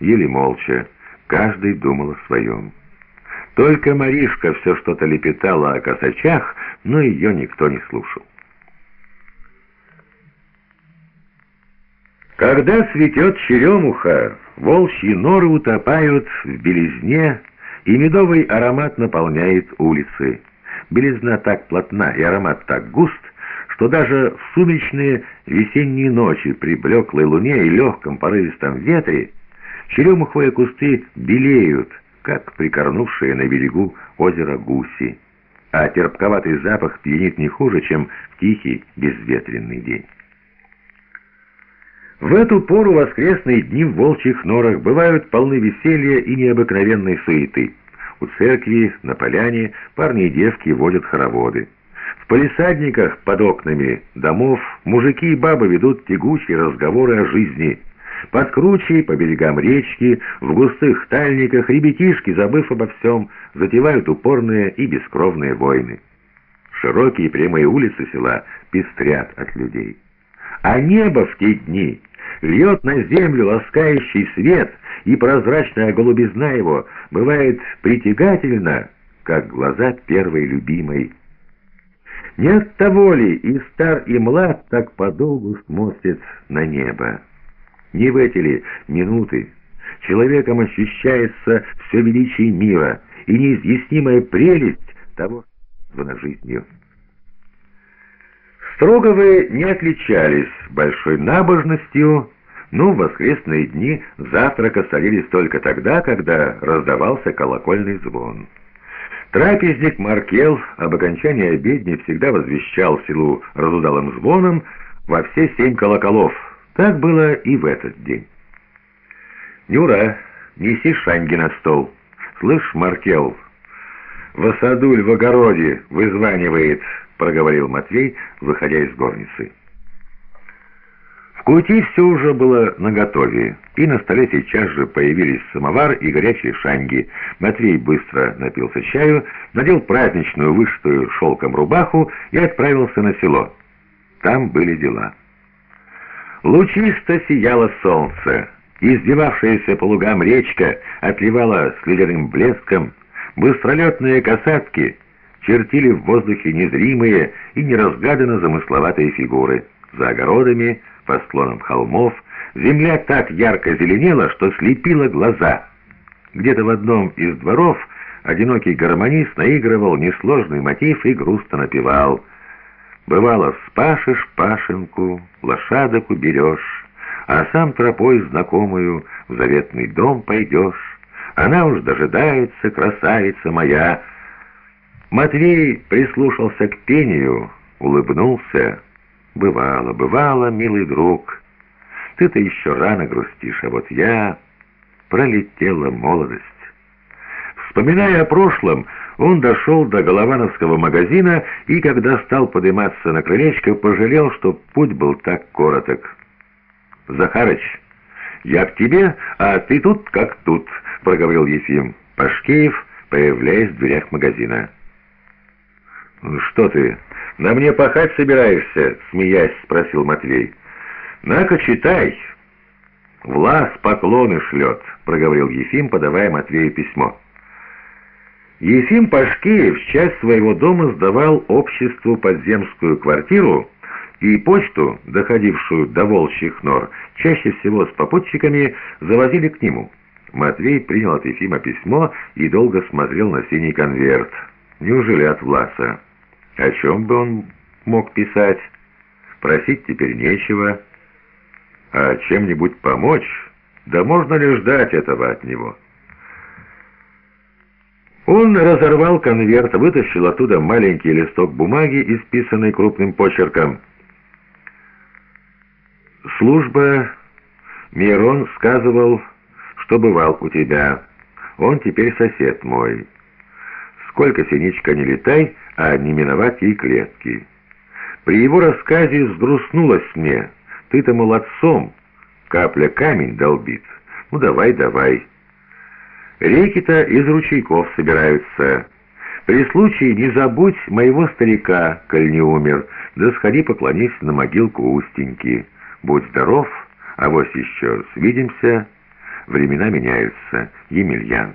ели молча, каждый думал о своем. Только Маришка все что-то лепетала о косачах, но ее никто не слушал. Когда цветет черемуха, волчьи норы утопают в белизне, и медовый аромат наполняет улицы. Белизна так плотна и аромат так густ, что даже в сумеречные весенние ночи при блеклой луне и легком порывистом ветре черемуховые кусты белеют, как прикорнувшие на берегу озера гуси, а терпковатый запах пьянит не хуже, чем в тихий безветренный день. В эту пору воскресные дни в волчьих норах бывают полны веселья и необыкновенной суеты. У церкви, на поляне, парни и девки водят хороводы. В полисадниках под окнами домов мужики и бабы ведут тягучие разговоры о жизни. Под кручей, по берегам речки, в густых тальниках ребятишки, забыв обо всем, затевают упорные и бескровные войны. Широкие прямые улицы села пестрят от людей. А небо в те дни льет на землю ласкающий свет, и прозрачная голубизна его бывает притягательна, как глаза первой любимой. Не от того ли и стар, и млад так подолгу смотрит на небо? Не в эти ли минуты человеком ощущается все величие мира и неизъяснимая прелесть того, что на жизнью? Строговы не отличались большой набожностью, но в воскресные дни завтрака садились только тогда, когда раздавался колокольный звон. Трапезник Маркел об окончании обедни всегда возвещал селу разудалым звоном во все семь колоколов. Так было и в этот день. «Нюра, неси шаньги на стол. Слышь, Маркел, в осадуль в огороде вызванивает». — проговорил Матвей, выходя из горницы. В кути все уже было наготове, и на столе сейчас же появились самовар и горячие шанги. Матвей быстро напился чаю, надел праздничную вышитую шелком рубаху и отправился на село. Там были дела. Лучисто сияло солнце, издевавшаяся по лугам речка отливала ледяным блеском, быстролетные касатки — чертили в воздухе незримые и неразгаданно замысловатые фигуры. За огородами, по склонам холмов, земля так ярко зеленела, что слепила глаза. Где-то в одном из дворов одинокий гармонист наигрывал несложный мотив и грустно напевал. «Бывало, спашешь пашенку, лошадок уберешь, а сам тропой знакомую в заветный дом пойдешь. Она уж дожидается, красавица моя!» Матвей прислушался к пению, улыбнулся. «Бывало, бывало, милый друг. Ты-то еще рано грустишь, а вот я...» Пролетела молодость. Вспоминая о прошлом, он дошел до Головановского магазина и, когда стал подниматься на крылечко, пожалел, что путь был так короток. «Захарыч, я к тебе, а ты тут как тут», — проговорил Ефим Пашкеев, появляясь в дверях магазина. «Ну «Что ты, на мне пахать собираешься?» — смеясь спросил Матвей. «На-ка, читай!» «Влас поклоны шлет», — проговорил Ефим, подавая Матвею письмо. Ефим Пашкеев часть своего дома сдавал обществу подземскую квартиру и почту, доходившую до волчьих нор, чаще всего с попутчиками, завозили к нему. Матвей принял от Ефима письмо и долго смотрел на синий конверт. Неужели от Власа? О чем бы он мог писать? Просить теперь нечего. А чем-нибудь помочь? Да можно ли ждать этого от него? Он разорвал конверт, вытащил оттуда маленький листок бумаги, исписанный крупным почерком. «Служба...» Мирон сказывал, что бывал у тебя. Он теперь сосед мой. Сколько, Синичка, не летай, а не миновать ей клетки. При его рассказе сгрустнулось мне. Ты-то молодцом, капля камень долбит. Ну давай, давай. Реки-то из ручейков собираются. При случае не забудь моего старика, коль не умер, да сходи поклонись на могилку Устеньки. Будь здоров, а вот еще свидимся. Времена меняются. Емельян.